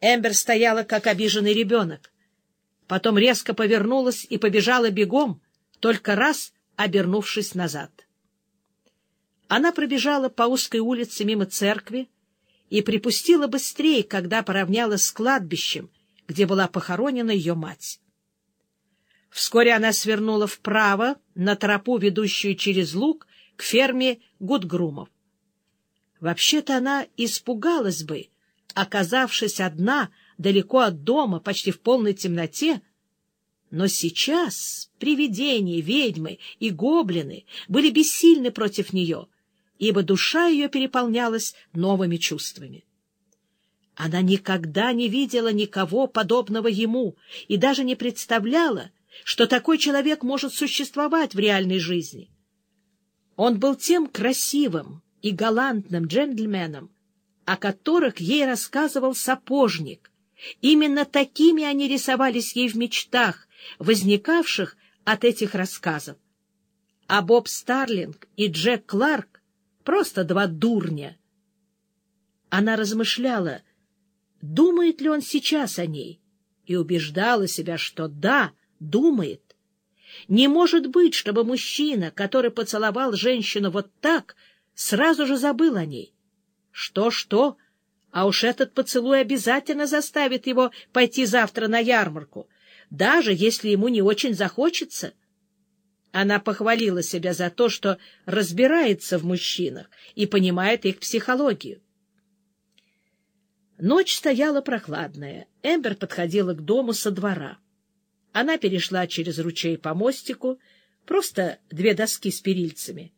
Эмбер стояла, как обиженный ребенок. Потом резко повернулась и побежала бегом, только раз обернувшись назад. Она пробежала по узкой улице мимо церкви и припустила быстрее, когда поравнялась с кладбищем, где была похоронена ее мать. Вскоре она свернула вправо на тропу, ведущую через луг, к ферме Гудгрумов. Вообще-то она испугалась бы, оказавшись одна далеко от дома, почти в полной темноте, но сейчас привидения, ведьмы и гоблины были бессильны против нее, ибо душа ее переполнялась новыми чувствами. Она никогда не видела никого подобного ему и даже не представляла, что такой человек может существовать в реальной жизни. Он был тем красивым и галантным джентльменом, о которых ей рассказывал сапожник. Именно такими они рисовались ей в мечтах, возникавших от этих рассказов. А Боб Старлинг и Джек Кларк — просто два дурня. Она размышляла, думает ли он сейчас о ней, и убеждала себя, что да, думает. Не может быть, чтобы мужчина, который поцеловал женщину вот так, сразу же забыл о ней. Что-что, а уж этот поцелуй обязательно заставит его пойти завтра на ярмарку, даже если ему не очень захочется. Она похвалила себя за то, что разбирается в мужчинах и понимает их психологию. Ночь стояла прохладная. Эмбер подходила к дому со двора. Она перешла через ручей по мостику, просто две доски с перильцами,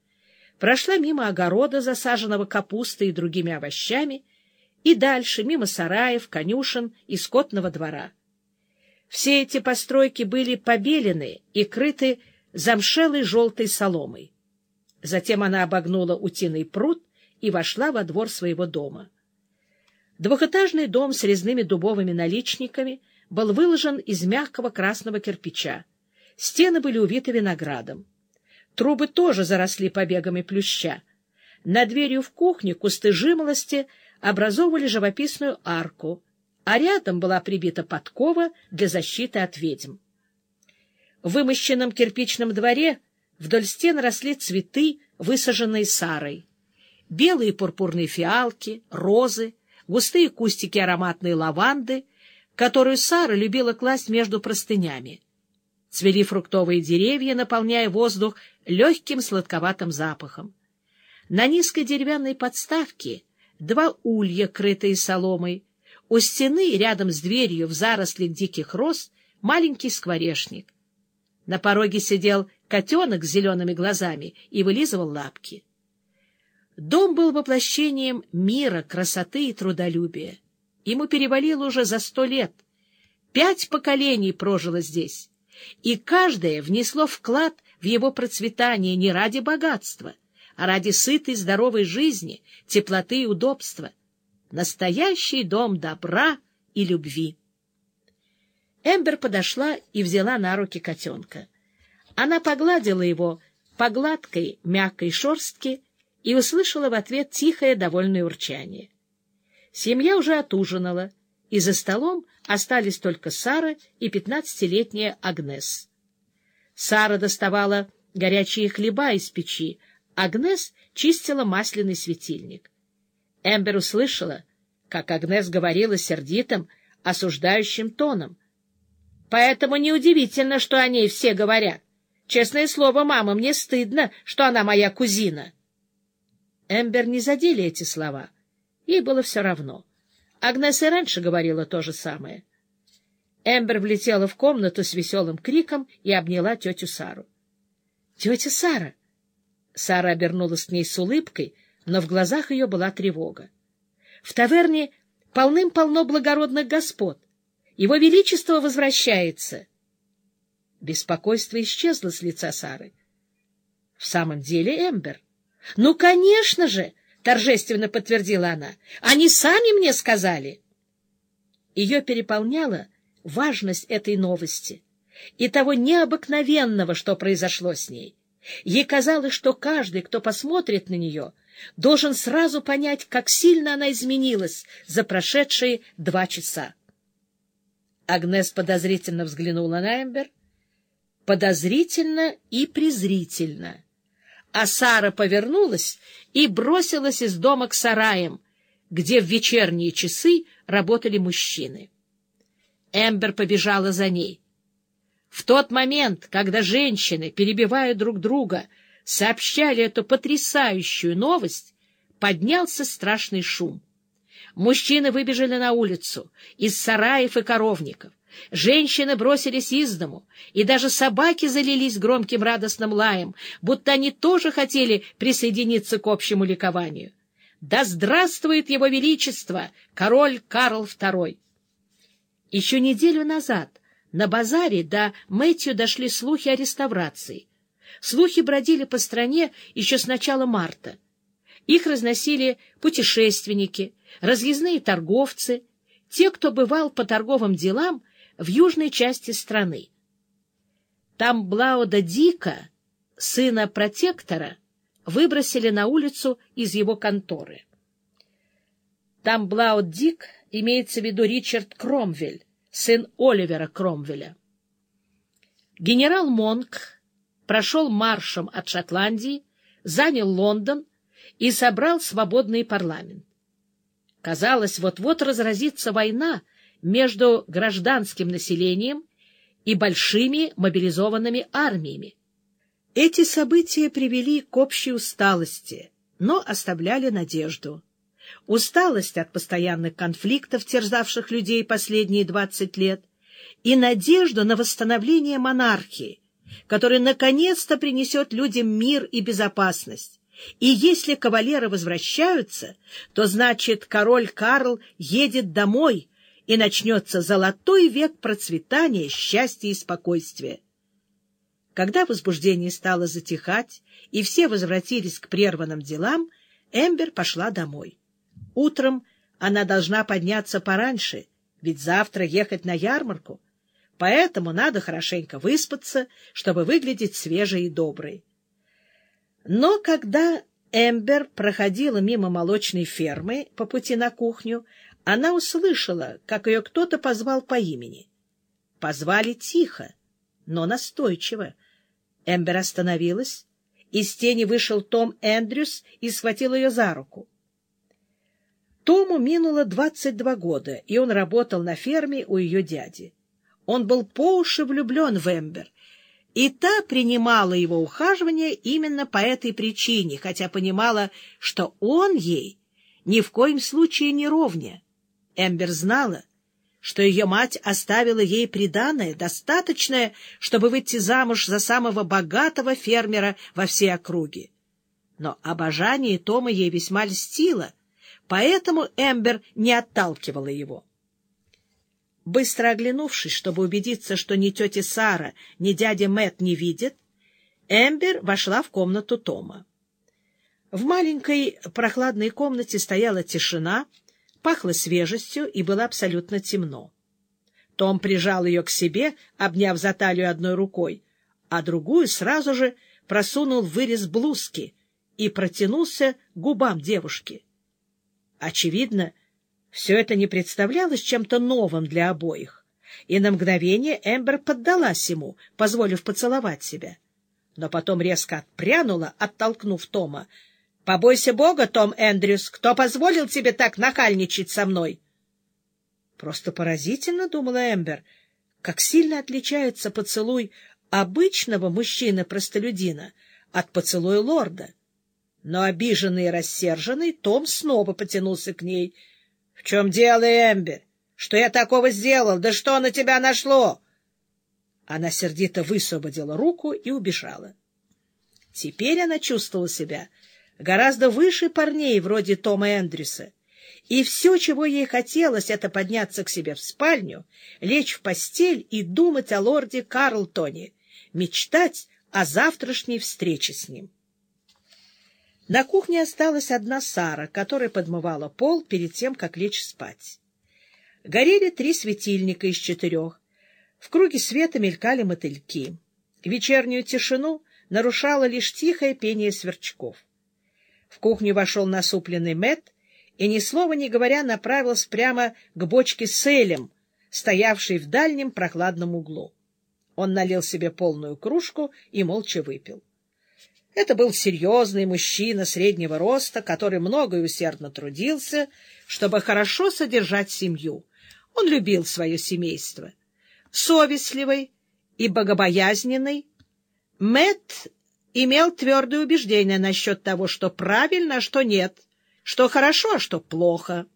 прошла мимо огорода, засаженного капустой и другими овощами, и дальше мимо сараев, конюшен и скотного двора. Все эти постройки были побелены и крыты замшелой желтой соломой. Затем она обогнула утиный пруд и вошла во двор своего дома. Двухэтажный дом с резными дубовыми наличниками — был выложен из мягкого красного кирпича. Стены были увиты виноградом. Трубы тоже заросли побегами плюща. Над дверью в кухне кусты жимолости образовывали живописную арку, а рядом была прибита подкова для защиты от ведьм. В вымощенном кирпичном дворе вдоль стен росли цветы, высаженные сарой. Белые пурпурные фиалки, розы, густые кустики ароматной лаванды которую Сара любила класть между простынями. Цвели фруктовые деревья, наполняя воздух легким сладковатым запахом. На низкой деревянной подставке два улья, крытые соломой. У стены, рядом с дверью, в зарослях диких роз, маленький скворечник. На пороге сидел котенок с зелеными глазами и вылизывал лапки. Дом был воплощением мира, красоты и трудолюбия. Ему перевалило уже за сто лет. Пять поколений прожило здесь, и каждое внесло вклад в его процветание не ради богатства, а ради сытой здоровой жизни, теплоты и удобства. Настоящий дом добра и любви. Эмбер подошла и взяла на руки котенка. Она погладила его по гладкой, мягкой шерстке и услышала в ответ тихое, довольное урчание. Семья уже отужинала, и за столом остались только Сара и пятнадцатилетняя Агнес. Сара доставала горячие хлеба из печи, Агнес чистила масляный светильник. Эмбер услышала, как Агнес говорила сердитым, осуждающим тоном. «Поэтому неудивительно, что о ней все говорят. Честное слово, мама, мне стыдно, что она моя кузина». Эмбер не задели эти слова — Ей было все равно. Агнес и раньше говорила то же самое. Эмбер влетела в комнату с веселым криком и обняла тетю Сару. — Тетя Сара! Сара обернулась к ней с улыбкой, но в глазах ее была тревога. — В таверне полным-полно благородных господ. Его Величество возвращается. Беспокойство исчезло с лица Сары. — В самом деле, Эмбер? — Ну, конечно же! — торжественно подтвердила она. — Они сами мне сказали. Ее переполняла важность этой новости и того необыкновенного, что произошло с ней. Ей казалось, что каждый, кто посмотрит на нее, должен сразу понять, как сильно она изменилась за прошедшие два часа. Агнес подозрительно взглянула на Эмбер, подозрительно и презрительно. А Сара повернулась и бросилась из дома к сараям, где в вечерние часы работали мужчины. Эмбер побежала за ней. В тот момент, когда женщины, перебивая друг друга, сообщали эту потрясающую новость, поднялся страшный шум. Мужчины выбежали на улицу, из сараев и коровников. Женщины бросились из дому, и даже собаки залились громким радостным лаем, будто они тоже хотели присоединиться к общему ликованию. Да здравствует его величество, король Карл II! Еще неделю назад на базаре до Мэтью дошли слухи о реставрации. Слухи бродили по стране еще с начала марта. Их разносили путешественники, разъездные торговцы, те, кто бывал по торговым делам в южной части страны. Там Блауда Дика, сына протектора, выбросили на улицу из его конторы. Там Блауд Дик имеется в виду Ричард Кромвель, сын Оливера Кромвеля. Генерал Монк прошел маршем от Шотландии, занял Лондон и собрал свободный парламент. Казалось, вот-вот разразится война между гражданским населением и большими мобилизованными армиями. Эти события привели к общей усталости, но оставляли надежду усталость от постоянных конфликтов, терзавших людей последние двадцать лет, и надежду на восстановление монархии, которая наконец-то принесет людям мир и безопасность. И если кавалеры возвращаются, то значит король Карл едет домой, и начнется золотой век процветания, счастья и спокойствия. Когда возбуждение стало затихать, и все возвратились к прерванным делам, Эмбер пошла домой. Утром она должна подняться пораньше, ведь завтра ехать на ярмарку. Поэтому надо хорошенько выспаться, чтобы выглядеть свежей и доброй. Но когда Эмбер проходила мимо молочной фермы по пути на кухню, она услышала, как ее кто-то позвал по имени. Позвали тихо, но настойчиво. Эмбер остановилась. Из тени вышел Том Эндрюс и схватил ее за руку. Тому минуло 22 года, и он работал на ферме у ее дяди. Он был по уши влюблен в Эмбер, и та принимала его ухаживание именно по этой причине, хотя понимала, что он ей ни в коем случае не ровня. Эмбер знала, что ее мать оставила ей приданое, достаточное, чтобы выйти замуж за самого богатого фермера во всей округе. Но обожание Тома ей весьма льстило — поэтому Эмбер не отталкивала его. Быстро оглянувшись, чтобы убедиться, что ни тетя Сара, ни дядя Мэт не видят, Эмбер вошла в комнату Тома. В маленькой прохладной комнате стояла тишина, пахло свежестью и было абсолютно темно. Том прижал ее к себе, обняв за талию одной рукой, а другую сразу же просунул в вырез блузки и протянулся к губам девушки. Очевидно, все это не представлялось чем-то новым для обоих, и на мгновение Эмбер поддалась ему, позволив поцеловать себя. Но потом резко отпрянула, оттолкнув Тома. — Побойся Бога, Том Эндрюс, кто позволил тебе так нахальничать со мной? Просто поразительно, — думала Эмбер, — как сильно отличается поцелуй обычного мужчины-простолюдина от поцелуя лорда. — но обиженный и рассерженный Том снова потянулся к ней. — В чем дело, Эмбер? Что я такого сделал? Да что на тебя нашло? Она сердито высвободила руку и убежала. Теперь она чувствовала себя гораздо выше парней вроде Тома Эндрюса, и все, чего ей хотелось, это подняться к себе в спальню, лечь в постель и думать о лорде Карлтоне, мечтать о завтрашней встрече с ним. На кухне осталась одна Сара, которая подмывала пол перед тем, как лечь спать. Горели три светильника из четырех. В круге света мелькали мотыльки. Вечернюю тишину нарушало лишь тихое пение сверчков. В кухню вошел насупленный Мэт и, ни слова не говоря, направился прямо к бочке с элем, стоявшей в дальнем прохладном углу. Он налил себе полную кружку и молча выпил. Это был серьезный мужчина среднего роста, который много и усердно трудился, чтобы хорошо содержать семью. Он любил свое семейство. Совестливый и богобоязненный, Мэт имел твердое убеждение насчет того, что правильно, а что нет, что хорошо, а что плохо.